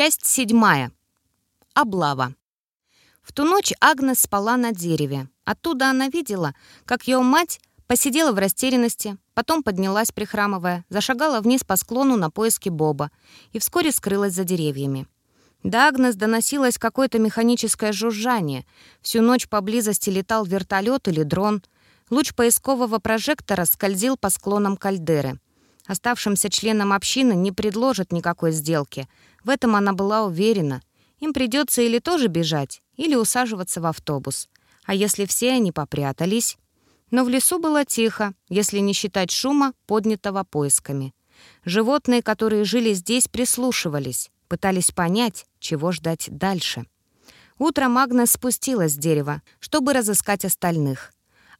Часть седьмая. Облава. В ту ночь Агнес спала на дереве. Оттуда она видела, как ее мать посидела в растерянности, потом поднялась, прихрамывая, зашагала вниз по склону на поиски Боба и вскоре скрылась за деревьями. До Агнес доносилось какое-то механическое жужжание. Всю ночь поблизости летал вертолет или дрон. Луч поискового прожектора скользил по склонам кальдеры. Оставшимся членам общины не предложат никакой сделки. В этом она была уверена. Им придется или тоже бежать, или усаживаться в автобус. А если все они попрятались? Но в лесу было тихо, если не считать шума, поднятого поисками. Животные, которые жили здесь, прислушивались, пытались понять, чего ждать дальше. Утром Агнес спустилась с дерева, чтобы разыскать остальных.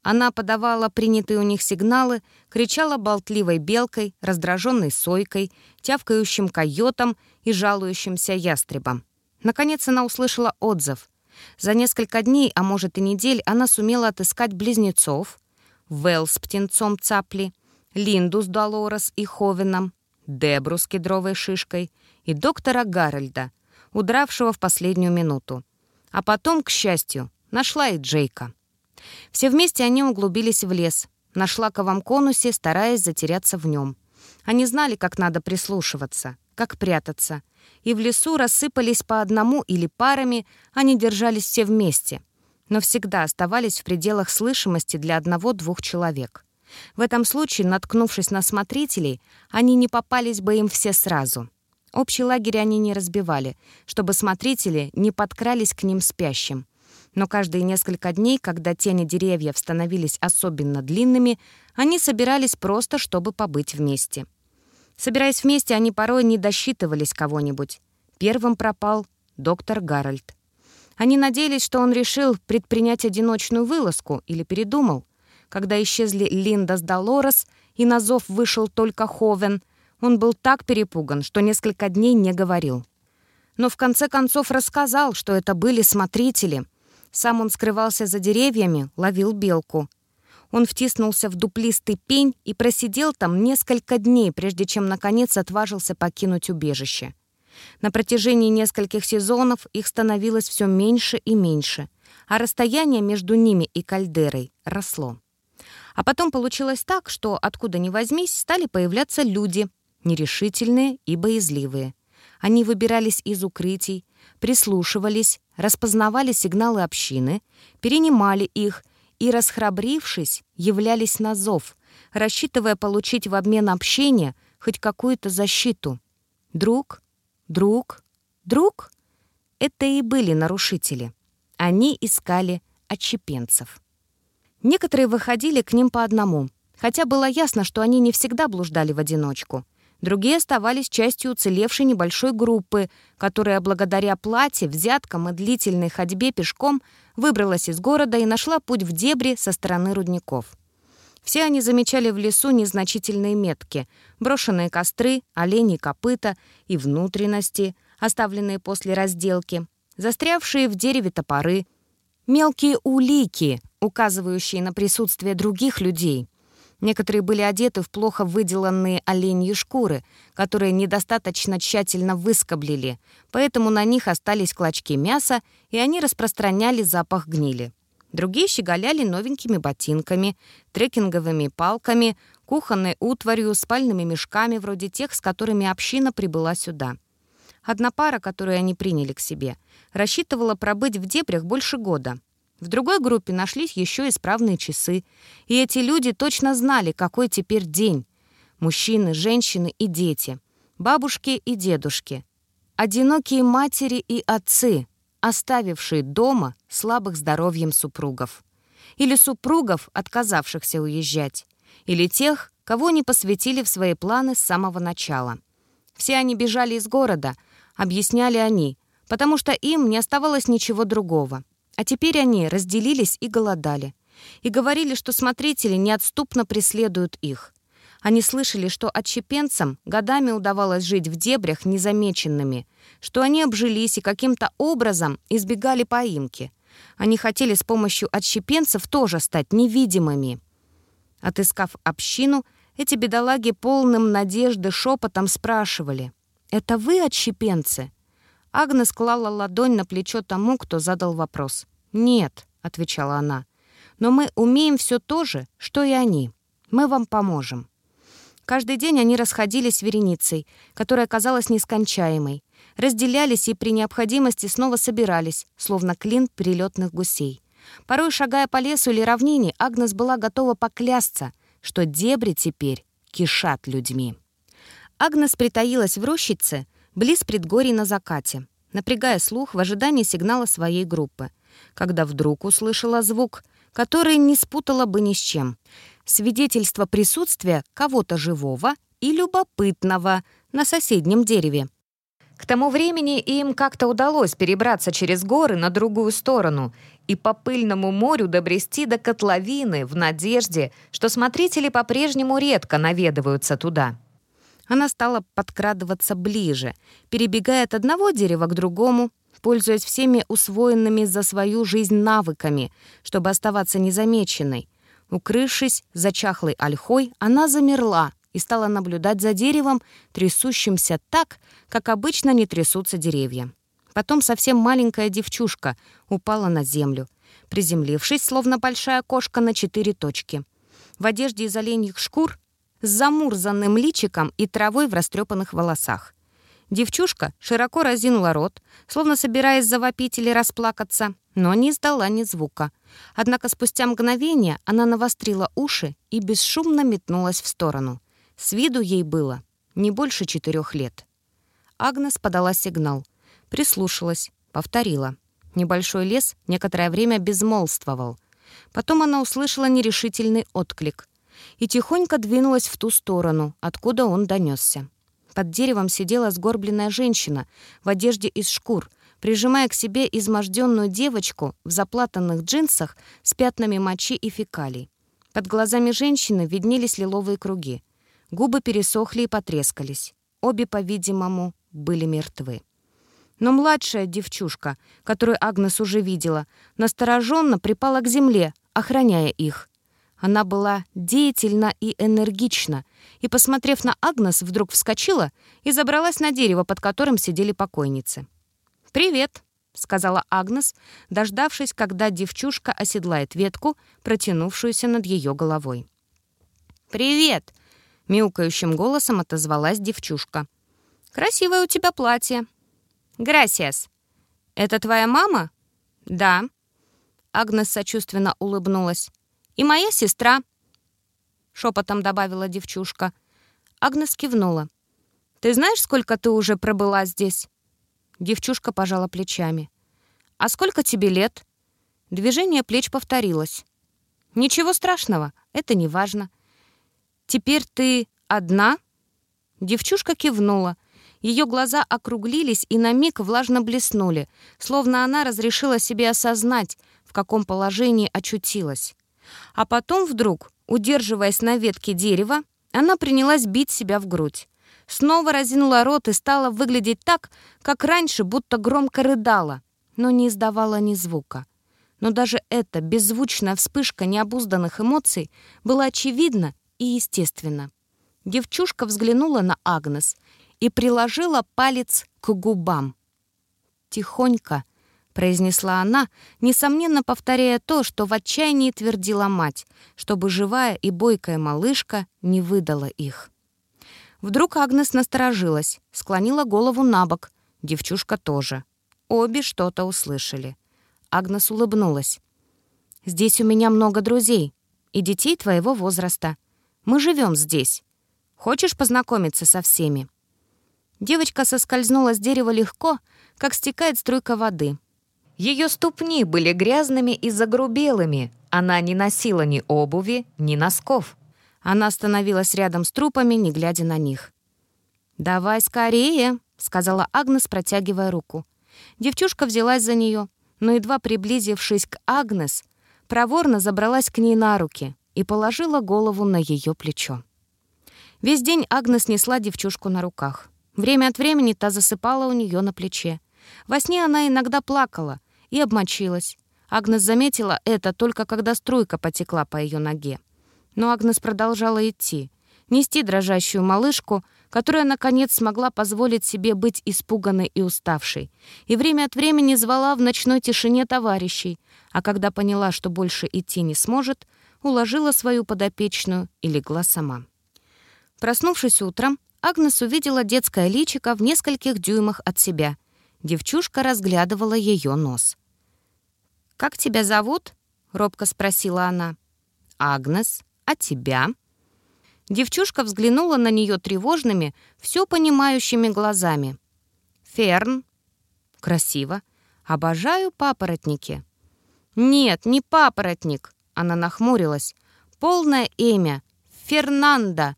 Она подавала принятые у них сигналы, кричала болтливой белкой, раздраженной сойкой, тявкающим койотом и жалующимся ястребом. Наконец она услышала отзыв. За несколько дней, а может и недель, она сумела отыскать близнецов, Вэл с птенцом цапли, Линду с Долорес и Ховеном, Дебру с кедровой шишкой и доктора Гарольда, удравшего в последнюю минуту. А потом, к счастью, нашла и Джейка. Все вместе они углубились в лес, на шлаковом конусе, стараясь затеряться в нем. Они знали, как надо прислушиваться, как прятаться. И в лесу рассыпались по одному или парами, они держались все вместе. Но всегда оставались в пределах слышимости для одного-двух человек. В этом случае, наткнувшись на смотрителей, они не попались бы им все сразу. Общий лагерь они не разбивали, чтобы смотрители не подкрались к ним спящим. Но каждые несколько дней, когда тени деревьев становились особенно длинными, они собирались просто, чтобы побыть вместе. Собираясь вместе, они порой не досчитывались кого-нибудь. Первым пропал доктор Гарольд. Они надеялись, что он решил предпринять одиночную вылазку или передумал. Когда исчезли Линда с Долорес и на зов вышел только Ховен, он был так перепуган, что несколько дней не говорил. Но в конце концов рассказал, что это были смотрители — сам он скрывался за деревьями, ловил белку. Он втиснулся в дуплистый пень и просидел там несколько дней, прежде чем, наконец, отважился покинуть убежище. На протяжении нескольких сезонов их становилось все меньше и меньше, а расстояние между ними и кальдерой росло. А потом получилось так, что, откуда ни возьмись, стали появляться люди, нерешительные и боязливые. Они выбирались из укрытий, прислушивались, распознавали сигналы общины, перенимали их и, расхрабрившись, являлись на зов, рассчитывая получить в обмен общения хоть какую-то защиту. Друг, друг, друг — это и были нарушители. Они искали отщепенцев. Некоторые выходили к ним по одному, хотя было ясно, что они не всегда блуждали в одиночку — Другие оставались частью уцелевшей небольшой группы, которая благодаря плате, взяткам и длительной ходьбе пешком выбралась из города и нашла путь в дебри со стороны рудников. Все они замечали в лесу незначительные метки, брошенные костры, оленьи копыта и внутренности, оставленные после разделки, застрявшие в дереве топоры, мелкие улики, указывающие на присутствие других людей — Некоторые были одеты в плохо выделанные оленьи шкуры, которые недостаточно тщательно выскоблили, поэтому на них остались клочки мяса, и они распространяли запах гнили. Другие щеголяли новенькими ботинками, трекинговыми палками, кухонной утварью, спальными мешками, вроде тех, с которыми община прибыла сюда. Одна пара, которую они приняли к себе, рассчитывала пробыть в дебрях больше года — в другой группе нашлись еще исправные часы, и эти люди точно знали, какой теперь день. Мужчины, женщины и дети, бабушки и дедушки, одинокие матери и отцы, оставившие дома слабых здоровьем супругов. Или супругов, отказавшихся уезжать. Или тех, кого не посвятили в свои планы с самого начала. Все они бежали из города, объясняли они, потому что им не оставалось ничего другого. А теперь они разделились и голодали. И говорили, что смотрители неотступно преследуют их. Они слышали, что отщепенцам годами удавалось жить в дебрях незамеченными, что они обжились и каким-то образом избегали поимки. Они хотели с помощью отщепенцев тоже стать невидимыми. Отыскав общину, эти бедолаги полным надежды шепотом спрашивали. «Это вы отщепенцы?» Агнес клала ладонь на плечо тому, кто задал вопрос. «Нет», — отвечала она, — «но мы умеем все то же, что и они. Мы вам поможем». Каждый день они расходились вереницей, которая казалась нескончаемой, разделялись и при необходимости снова собирались, словно клин перелетных гусей. Порой, шагая по лесу или равнине, Агнес была готова поклясться, что дебри теперь кишат людьми. Агнес притаилась в рощице, близ предгорий на закате, напрягая слух в ожидании сигнала своей группы, когда вдруг услышала звук, который не спутала бы ни с чем. Свидетельство присутствия кого-то живого и любопытного на соседнем дереве. К тому времени им как-то удалось перебраться через горы на другую сторону и по пыльному морю добрести до котловины в надежде, что смотрители по-прежнему редко наведываются туда. Она стала подкрадываться ближе, перебегая от одного дерева к другому, пользуясь всеми усвоенными за свою жизнь навыками, чтобы оставаться незамеченной. Укрывшись за чахлой ольхой, она замерла, и стала наблюдать за деревом, трясущимся так, как обычно не трясутся деревья. Потом совсем маленькая девчушка упала на землю, приземлившись, словно большая кошка, на четыре точки. В одежде из оленьих шкур, с замурзанным личиком и травой в растрепанных волосах. Девчушка широко разинула рот, словно собираясь завопить или расплакаться, но не издала ни звука. Однако спустя мгновение она навострила уши и бесшумно метнулась в сторону. С виду ей было не больше четырех лет. Агнес подала сигнал, прислушалась, повторила. Небольшой лес некоторое время безмолвствовал. Потом она услышала нерешительный отклик и тихонько двинулась в ту сторону, откуда он донесся. Под деревом сидела сгорбленная женщина в одежде из шкур, прижимая к себе изможденную девочку в заплатанных джинсах с пятнами мочи и фекалий. Под глазами женщины виднелись лиловые круги. Губы пересохли и потрескались. Обе, по-видимому, были мертвы. Но младшая девчушка, которую Агнес уже видела, настороженно припала к земле, охраняя их. Она была деятельна и энергична, и, посмотрев на Агнес, вдруг вскочила и забралась на дерево, под которым сидели покойницы. «Привет», — сказала Агнес, дождавшись, когда девчушка оседлает ветку, протянувшуюся над ее головой. «Привет», Мяукающим голосом отозвалась девчушка. «Красивое у тебя платье». «Грасиас». «Это твоя мама?» «Да». Агнес сочувственно улыбнулась. «И моя сестра», — шепотом добавила девчушка. Агнес кивнула. «Ты знаешь, сколько ты уже пробыла здесь?» Девчушка пожала плечами. «А сколько тебе лет?» Движение плеч повторилось. «Ничего страшного, это не важно. «Теперь ты одна?» Девчушка кивнула. Ее глаза округлились и на миг влажно блеснули, словно она разрешила себе осознать, в каком положении очутилась. А потом вдруг, удерживаясь на ветке дерева, она принялась бить себя в грудь. Снова разинула рот и стала выглядеть так, как раньше, будто громко рыдала, но не издавала ни звука. Но даже эта беззвучная вспышка необузданных эмоций была очевидна и естественно. Девчушка взглянула на Агнес и приложила палец к губам. «Тихонько», — произнесла она, несомненно повторяя то, что в отчаянии твердила мать, чтобы живая и бойкая малышка не выдала их. Вдруг Агнес насторожилась, склонила голову на бок. Девчушка тоже. Обе что-то услышали. Агнес улыбнулась. «Здесь у меня много друзей и детей твоего возраста. Мы живем здесь. Хочешь познакомиться со всеми?» Девочка соскользнула с дерева легко, как стекает струйка воды. Ее ступни были грязными и загрубелыми. Она не носила ни обуви, ни носков. Она остановилась рядом с трупами, не глядя на них. «Давай скорее», — сказала Агнес, протягивая руку. Девчушка взялась за нее, но, едва приблизившись к Агнес, проворно забралась к ней на руки и положила голову на ее плечо. Весь день Агнес несла девчушку на руках. Время от времени та засыпала у нее на плече. Во сне она иногда плакала и обмочилась. Агнес заметила это только когда струйка потекла по ее ноге. Но Агнес продолжала идти, нести дрожащую малышку, которая, наконец, смогла позволить себе быть испуганной и уставшей, и время от времени звала в ночной тишине товарищей, а когда поняла, что больше идти не сможет, уложила свою подопечную и легла сама. Проснувшись утром, Агнес увидела детское личико в нескольких дюймах от себя. Девчушка разглядывала ее нос. «Как тебя зовут?» — робко спросила она. «Агнес, а тебя?» Девчушка взглянула на нее тревожными, все понимающими глазами. «Ферн. Красиво. Обожаю папоротники». «Нет, не папоротник», — она нахмурилась. «Полное имя. Фернанда».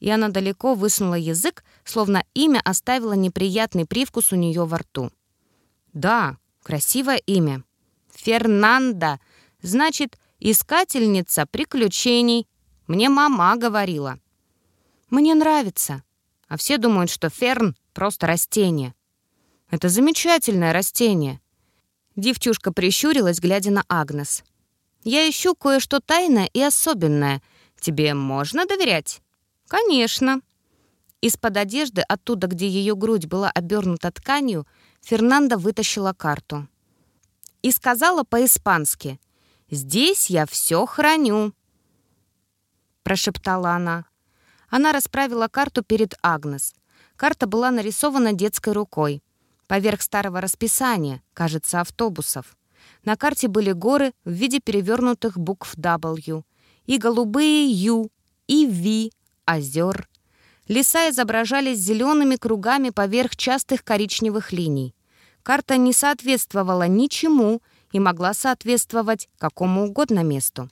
И она далеко высунула язык, словно имя оставило неприятный привкус у нее во рту. «Да, красивое имя. Фернанда. Значит, искательница приключений. Мне мама говорила. Мне нравится. А все думают, что ферн — просто растение. Это замечательное растение. Девчушка прищурилась, глядя на Агнес. «Я ищу кое-что тайное и особенное. Тебе можно доверять?» «Конечно». Из-под одежды, оттуда, где ее грудь была обернута тканью, Фернанда вытащила карту и сказала по-испански «Здесь я все храню», — прошептала она. Она расправила карту перед Агнес. Карта была нарисована детской рукой. Поверх старого расписания, кажется, автобусов. На карте были горы в виде перевернутых букв W, и голубые U, и V, озер. Леса изображались зелеными кругами поверх частых коричневых линий. Карта не соответствовала ничему и могла соответствовать какому угодно месту.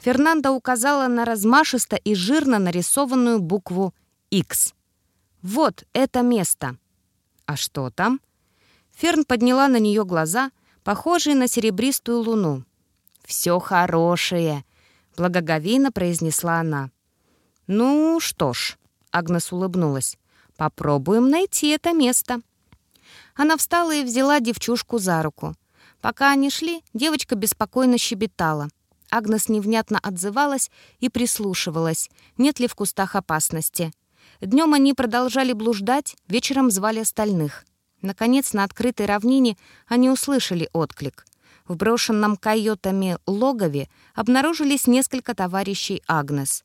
Фернанда указала на размашисто и жирно нарисованную букву X. «Вот это место». «А что там?» Ферн подняла на нее глаза, похожие на серебристую луну. «Все хорошее», — благоговейно произнесла она. «Ну что ж», — Агнес улыбнулась, — «попробуем найти это место». Она встала и взяла девчушку за руку. Пока они шли, девочка беспокойно щебетала. Агнес невнятно отзывалась и прислушивалась, нет ли в кустах опасности. Днем они продолжали блуждать, вечером звали остальных. Наконец, на открытой равнине они услышали отклик. В брошенном койотами логове обнаружились несколько товарищей Агнес.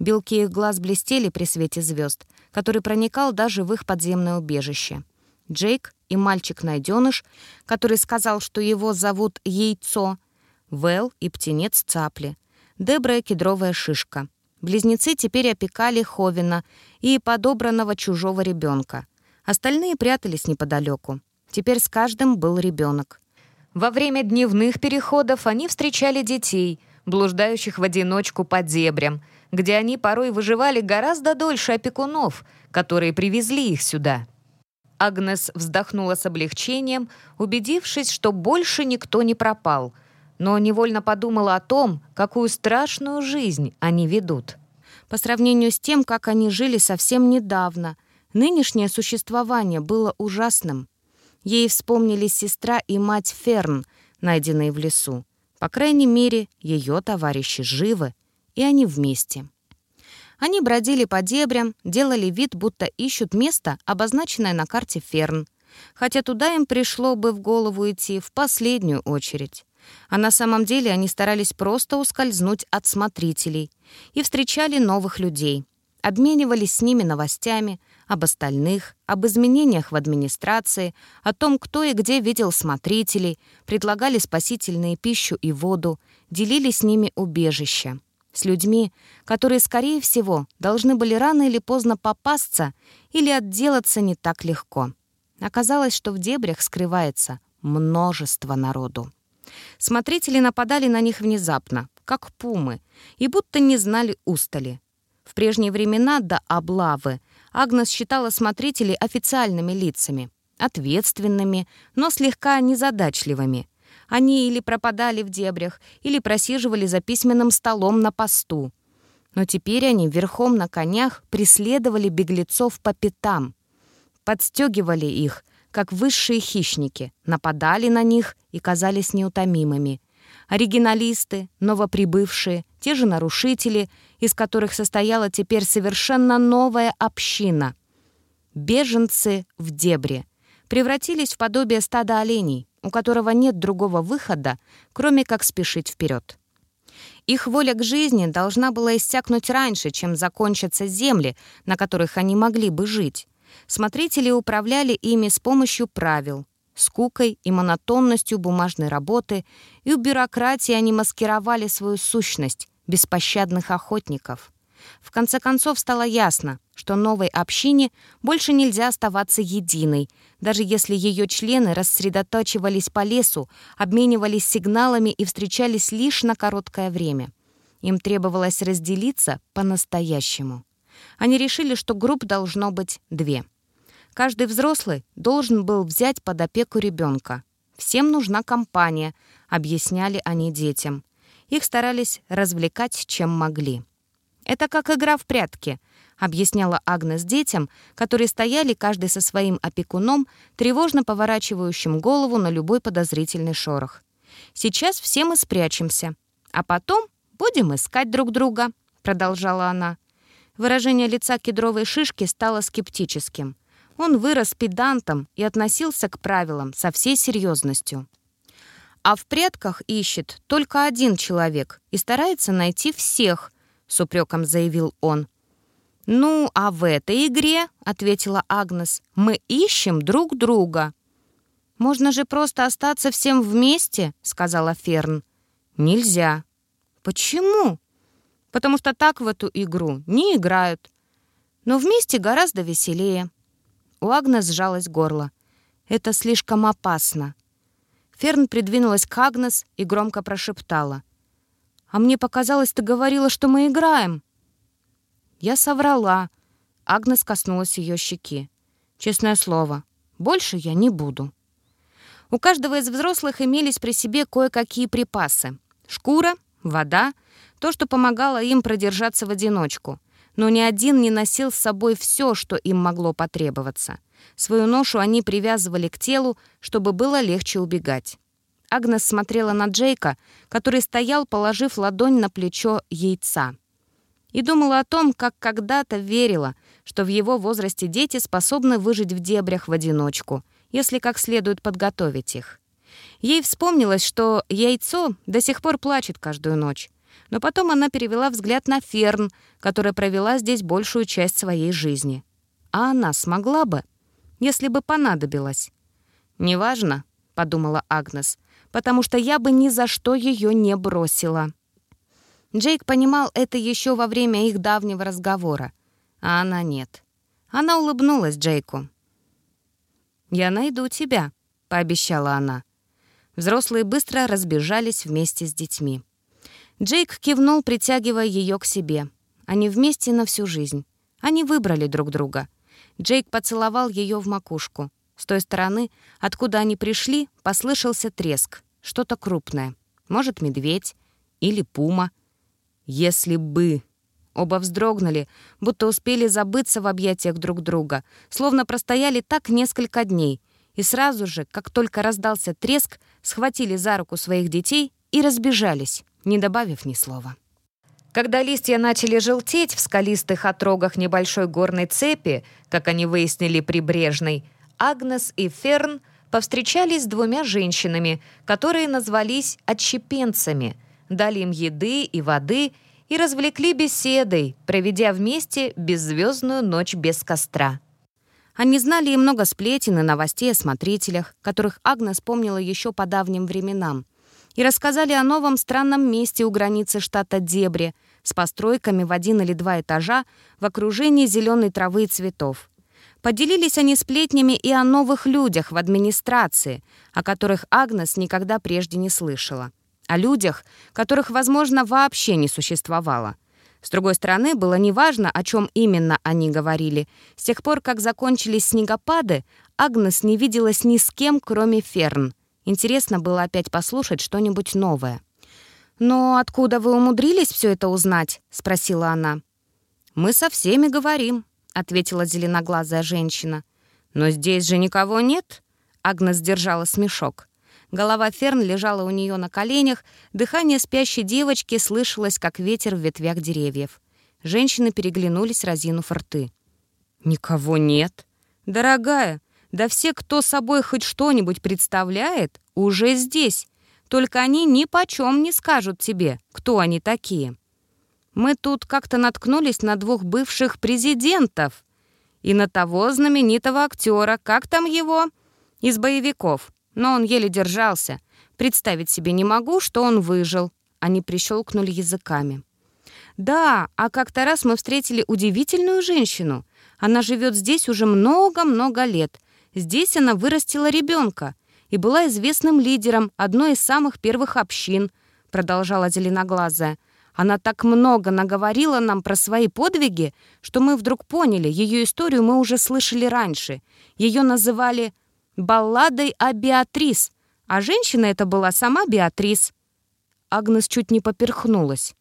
Белки их глаз блестели при свете звезд, который проникал даже в их подземное убежище. Джейк и мальчик-найденыш, который сказал, что его зовут Яйцо, Вэл и птенец Цапли, Дебра и кедровая шишка. Близнецы теперь опекали Ховина и подобранного чужого ребенка. Остальные прятались неподалеку. Теперь с каждым был ребенок. Во время дневных переходов они встречали детей, блуждающих в одиночку по дебрям, где они порой выживали гораздо дольше опекунов, которые привезли их сюда. Агнес вздохнула с облегчением, убедившись, что больше никто не пропал, но невольно подумала о том, какую страшную жизнь они ведут. По сравнению с тем, как они жили совсем недавно, нынешнее существование было ужасным. Ей вспомнились сестра и мать Ферн, найденные в лесу. По крайней мере, ее товарищи живы, и они вместе. Они бродили по дебрям, делали вид, будто ищут место, обозначенное на карте Ферн, хотя туда им пришло бы в голову идти в последнюю очередь. А на самом деле они старались просто ускользнуть от смотрителей и встречали новых людей, обменивались с ними новостями об остальных, об изменениях в администрации, о том, кто и где видел смотрителей, предлагали спасительные пищу и воду, делили с ними убежище с людьми, которые, скорее всего, должны были рано или поздно попасться или отделаться не так легко. Оказалось, что в дебрях скрывается множество народу. Смотрители нападали на них внезапно, как пумы, и будто не знали устали. В прежние времена до облавы Агнес считала смотрителей официальными лицами, ответственными, но слегка незадачливыми — они или пропадали в дебрях, или просиживали за письменным столом на посту. Но теперь они верхом на конях преследовали беглецов по пятам, подстегивали их, как высшие хищники, нападали на них и казались неутомимыми. Оригиналисты, новоприбывшие, те же нарушители, из которых состояла теперь совершенно новая община. Беженцы в дебри превратились в подобие стада оленей, у которого нет другого выхода, кроме как спешить вперед. Их воля к жизни должна была иссякнуть раньше, чем закончатся земли, на которых они могли бы жить. Смотрители управляли ими с помощью правил, скукой и монотонностью бумажной работы, и у бюрократии они маскировали свою сущность беспощадных охотников. В конце концов стало ясно, что новой общине больше нельзя оставаться единой, даже если ее члены рассредотачивались по лесу, обменивались сигналами и встречались лишь на короткое время. Им требовалось разделиться по-настоящему. Они решили, что групп должно быть две. Каждый взрослый должен был взять под опеку ребенка. «Всем нужна компания», — объясняли они детям. Их старались развлекать, чем могли. «Это как игра в прятки», — объясняла Агнес детям, которые стояли каждый со своим опекуном, тревожно поворачивающим голову на любой подозрительный шорох. «Сейчас все мы спрячемся, а потом будем искать друг друга», — продолжала она. Выражение лица кедровой шишки стало скептическим. Он вырос педантом и относился к правилам со всей серьезностью. А в предках ищет только один человек и старается найти всех, — с упреком заявил он. «Ну, а в этой игре, — ответила Агнес, — мы ищем друг друга». «Можно же просто остаться всем вместе», — сказала Ферн. «Нельзя». «Почему?» «Потому что так в эту игру не играют. Но вместе гораздо веселее». У Агнес сжалось горло. «Это слишком опасно». Ферн придвинулась к Агнес и громко прошептала. А мне показалось, ты говорила, что мы играем». Я соврала. Агнес коснулась ее щеки. «Честное слово, больше я не буду». У каждого из взрослых имелись при себе кое-какие припасы. Шкура, вода, то, что помогало им продержаться в одиночку. Но ни один не носил с собой все, что им могло потребоваться. Свою ношу они привязывали к телу, чтобы было легче убегать. Агнес смотрела на Джейка, который стоял, положив ладонь на плечо яйца. И думала о том, как когда-то верила, что в его возрасте дети способны выжить в дебрях в одиночку, если как следует подготовить их. Ей вспомнилось, что яйцо до сих пор плачет каждую ночь. Но потом она перевела взгляд на Ферн, которая провела здесь большую часть своей жизни. А она смогла бы, если бы понадобилось. «Неважно», — подумала Агнес, потому что я бы ни за что ее не бросила. Джейк понимал это еще во время их давнего разговора, а она нет. Она улыбнулась Джейку. «Я найду тебя», — пообещала она. Взрослые быстро разбежались вместе с детьми. Джейк кивнул, притягивая ее к себе. Они вместе на всю жизнь. Они выбрали друг друга. Джейк поцеловал ее в макушку. С той стороны, откуда они пришли, послышался треск что-то крупное. Может, медведь или пума. Если бы... Оба вздрогнули, будто успели забыться в объятиях друг друга, словно простояли так несколько дней, и сразу же, как только раздался треск, схватили за руку своих детей и разбежались, не добавив ни слова. Когда листья начали желтеть в скалистых отрогах небольшой горной цепи, как они выяснили прибрежной, Агнес и Ферн — повстречались с двумя женщинами, которые назвались отщепенцами, дали им еды и воды и развлекли беседой, проведя вместе беззвездную ночь без костра. Они знали и много сплетен и новостей о смотрителях, которых Агнес помнила еще по давним временам, и рассказали о новом странном месте у границы штата Дебри с постройками в один или два этажа в окружении зеленой травы и цветов. Поделились они сплетнями и о новых людях в администрации, о которых Агнес никогда прежде не слышала. О людях, которых, возможно, вообще не существовало. С другой стороны, было неважно, о чем именно они говорили. С тех пор, как закончились снегопады, Агнес не виделась ни с кем, кроме Ферн. Интересно было опять послушать что-нибудь новое. «Но откуда вы умудрились все это узнать?» — спросила она. «Мы со всеми говорим», ответила зеленоглазая женщина. «Но здесь же никого нет?» Агнес держала смешок. Голова Ферн лежала у нее на коленях, дыхание спящей девочки слышалось, как ветер в ветвях деревьев. Женщины переглянулись, разинув рты. «Никого нет. Дорогая, да все, кто собой хоть что-нибудь представляет, уже здесь. Только они ни почем не скажут тебе, кто они такие. Мы тут как-то наткнулись на двух бывших президентов и на того знаменитого актера, как там его, из боевиков. Но он еле держался. Представить себе не могу, что он выжил. Они прищелкнули языками. Да, а как-то раз мы встретили удивительную женщину. Она живет здесь уже много-много лет. Здесь она вырастила ребенка и была известным лидером одной из самых первых общин, продолжала зеленоглазая. Она так много наговорила нам про свои подвиги, что мы вдруг поняли, ее историю мы уже слышали раньше. Ее называли «балладой о Беатрис», а женщина это была сама Беатрис. Агнес чуть не поперхнулась.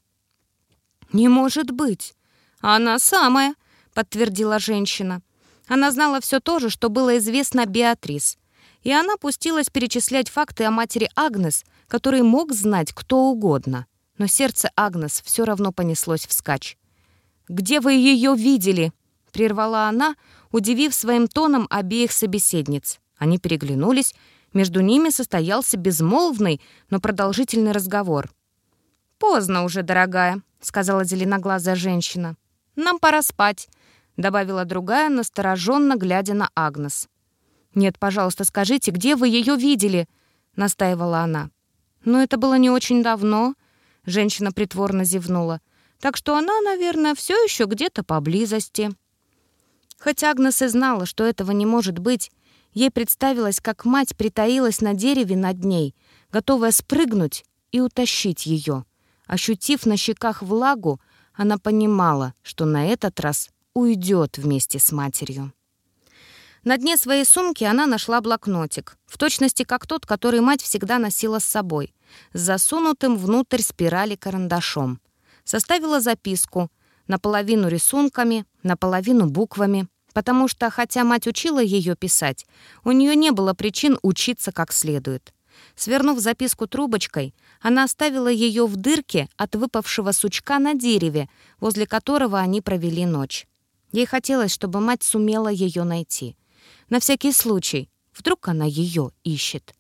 «Не может быть! Она самая!» — подтвердила женщина. Она знала все то же, что было известно Беатрис. И она пустилась перечислять факты о матери Агнес, которые мог знать кто угодно. Но сердце Агнес все равно понеслось вскачь. «Где вы ее видели?» — прервала она, удивив своим тоном обеих собеседниц. Они переглянулись, между ними состоялся безмолвный, но продолжительный разговор. «Поздно уже, дорогая», — сказала зеленоглазая женщина. «Нам пора спать. — добавила другая, настороженно глядя на Агнес. «Нет, пожалуйста, скажите, где вы ее видели?» — настаивала она. «Но это было не очень давно», — женщина притворно зевнула. «Так что она, наверное, все еще где-то поблизости». Хоть Агнес и знала, что этого не может быть, ей представилось, как мать притаилась на дереве над ней, готовая спрыгнуть и утащить ее. Ощутив на щеках влагу, она понимала, что на этот раз уйдет вместе с матерью. На дне своей сумки она нашла блокнотик, в точности как тот, который мать всегда носила с собой, с засунутым внутрь спирали карандашом. Составила записку, наполовину рисунками, наполовину буквами, потому что, хотя мать учила ее писать, у нее не было причин учиться как следует. Свернув записку трубочкой, она оставила ее в дырке от выпавшего сучка на дереве, возле которого они провели ночь. Ей хотелось, чтобы мать сумела ее найти. На всякий случай, вдруг она ее ищет.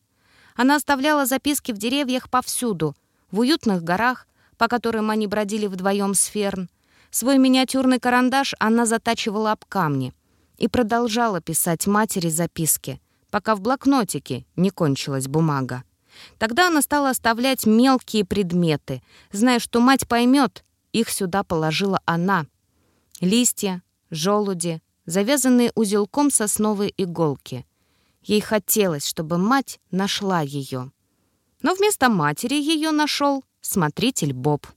Она оставляла записки в деревьях повсюду, в уютных горах, по которым они бродили вдвоем с Ферн. Свой миниатюрный карандаш она затачивала об камни и продолжала писать матери записки, пока в блокнотике не кончилась бумага. Тогда она стала оставлять мелкие предметы, зная, что мать поймет, их сюда положила она. Листья, желуди, завязанные узелком сосновые иголки. Ей хотелось, чтобы мать нашла ее. Но вместо матери ее нашел смотритель Боб.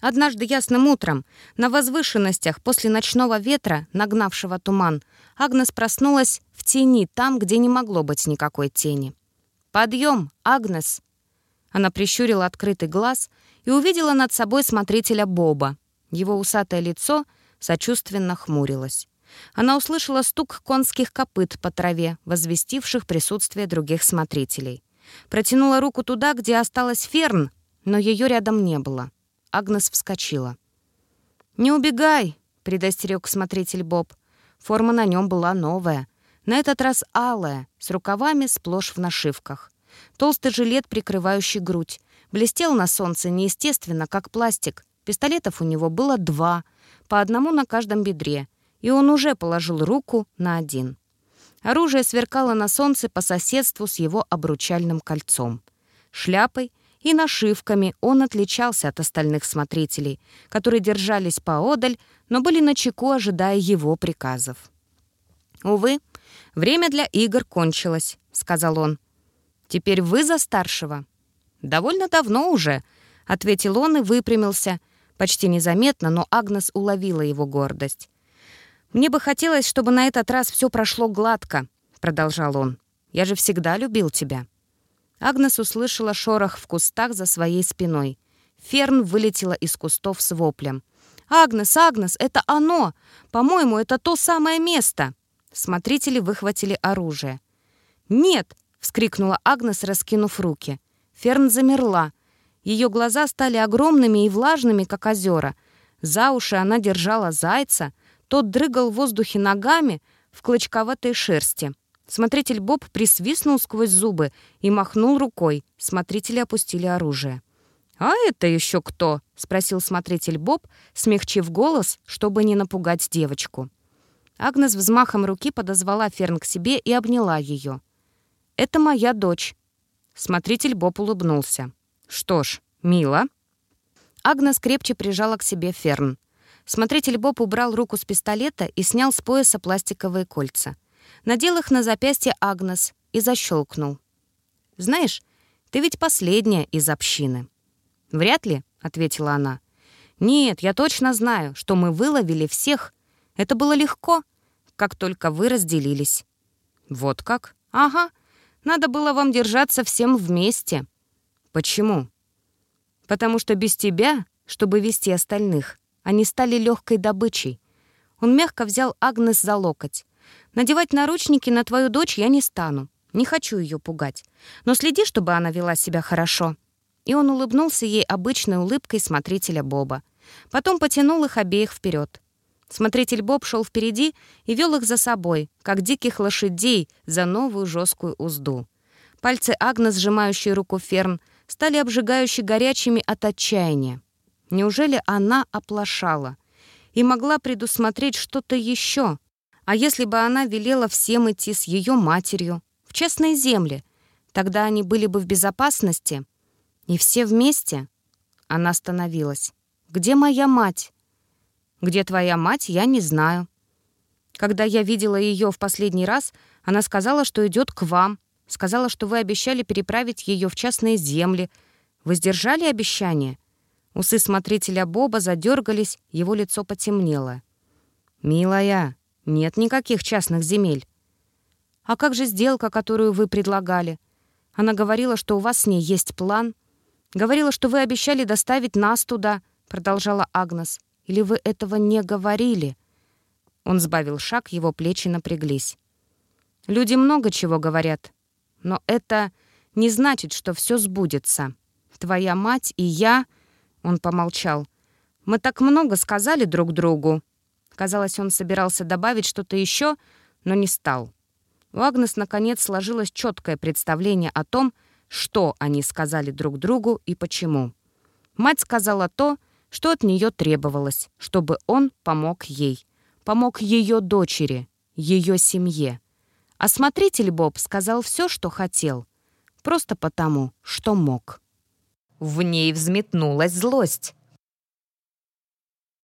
Однажды ясным утром, на возвышенностях после ночного ветра, нагнавшего туман, Агнес проснулась в тени там, где не могло быть никакой тени. «Подъем, Агнес!» Она прищурила открытый глаз и увидела над собой смотрителя Боба. Его усатое лицо — сочувственно хмурилась. Она услышала стук конских копыт по траве, возвестивших присутствие других смотрителей. Протянула руку туда, где осталась Ферн, но ее рядом не было. Агнес вскочила. «Не убегай!» — предостерег смотритель Боб. Форма на нем была новая. На этот раз алая, с рукавами сплошь в нашивках. Толстый жилет, прикрывающий грудь. Блестел на солнце неестественно, как пластик. Пистолетов у него было два — по одному на каждом бедре, и он уже положил руку на один. Оружие сверкало на солнце по соседству с его обручальным кольцом. Шляпой и нашивками он отличался от остальных смотрителей, которые держались поодаль, но были на чеку, ожидая его приказов. «Увы, время для игр кончилось», — сказал он. «Теперь вы за старшего». «Довольно давно уже», — ответил он и выпрямился, Почти незаметно, но Агнес уловила его гордость. «Мне бы хотелось, чтобы на этот раз все прошло гладко», — продолжал он. «Я же всегда любил тебя». Агнес услышала шорох в кустах за своей спиной. Ферн вылетела из кустов с воплем. «Агнес, Агнес, это оно! По-моему, это то самое место!» Смотрители выхватили оружие. «Нет, — вскрикнула Агнес, раскинув руки. Ферн замерла. Ее глаза стали огромными и влажными, как озера. За уши она держала зайца. Тот дрыгал в воздухе ногами в клочковатой шерсти. Смотритель Боб присвистнул сквозь зубы и махнул рукой. Смотрители опустили оружие. «А это еще кто?» — спросил смотритель Боб, смягчив голос, чтобы не напугать девочку. Агнес взмахом руки подозвала Ферн к себе и обняла ее. «Это моя дочь». Смотритель Боб улыбнулся. «Что ж, мило». Агнес крепче прижала к себе Ферн. Смотритель Боб убрал руку с пистолета и снял с пояса пластиковые кольца. Надел их на запястье Агнес и защелкнул. «Знаешь, ты ведь последняя из общины». «Вряд ли», — ответила она. «Нет, я точно знаю, что мы выловили всех. Это было легко, как только вы разделились». «Вот как? Ага. Надо было вам держаться всем вместе». «Почему?» «Потому что без тебя, чтобы вести остальных, они стали легкой добычей». Он мягко взял Агнес за локоть. «Надевать наручники на твою дочь я не стану. Не хочу ее пугать. Но следи, чтобы она вела себя хорошо» и он улыбнулся ей обычной улыбкой смотрителя Боба. Потом потянул их обеих вперед. Смотритель Боб шел впереди и вел их за собой, как диких лошадей за новую жесткую узду. Пальцы Агнес, сжимающие руку Ферн, стали обжигающе горячими от отчаяния. Неужели она оплошала и могла предусмотреть что-то еще? А если бы она велела всем идти с ее матерью в частные земли, тогда они были бы в безопасности — и все вместе? Она остановилась. Где моя мать? Где твоя мать, я не знаю. Когда я видела ее в последний раз, она сказала, что идет к вам. Сказала, что вы обещали переправить ее в частные земли. Вы сдержали обещание? Усы смотрителя Боба задергались, его лицо потемнело. «Милая, нет никаких частных земель». «А как же сделка, которую вы предлагали? Она говорила, что у вас с ней есть план». «Говорила, что вы обещали доставить нас туда», — продолжала Агнес. «Или вы этого не говорили?» Он сбавил шаг, его плечи напряглись. «Люди много чего говорят, но это не значит, что все сбудется. Твоя мать и я...» Он помолчал. «Мы так много сказали друг другу». Казалось, он собирался добавить что-то еще, но не стал. У Агнес, наконец, сложилось четкое представление о том, что они сказали друг другу и почему. Мать сказала то, что от нее требовалось, чтобы он помог ей, помог ее дочери, ее семье. А смотритель Боб сказал все, что хотел, просто потому, что мог. В ней взметнулась злость.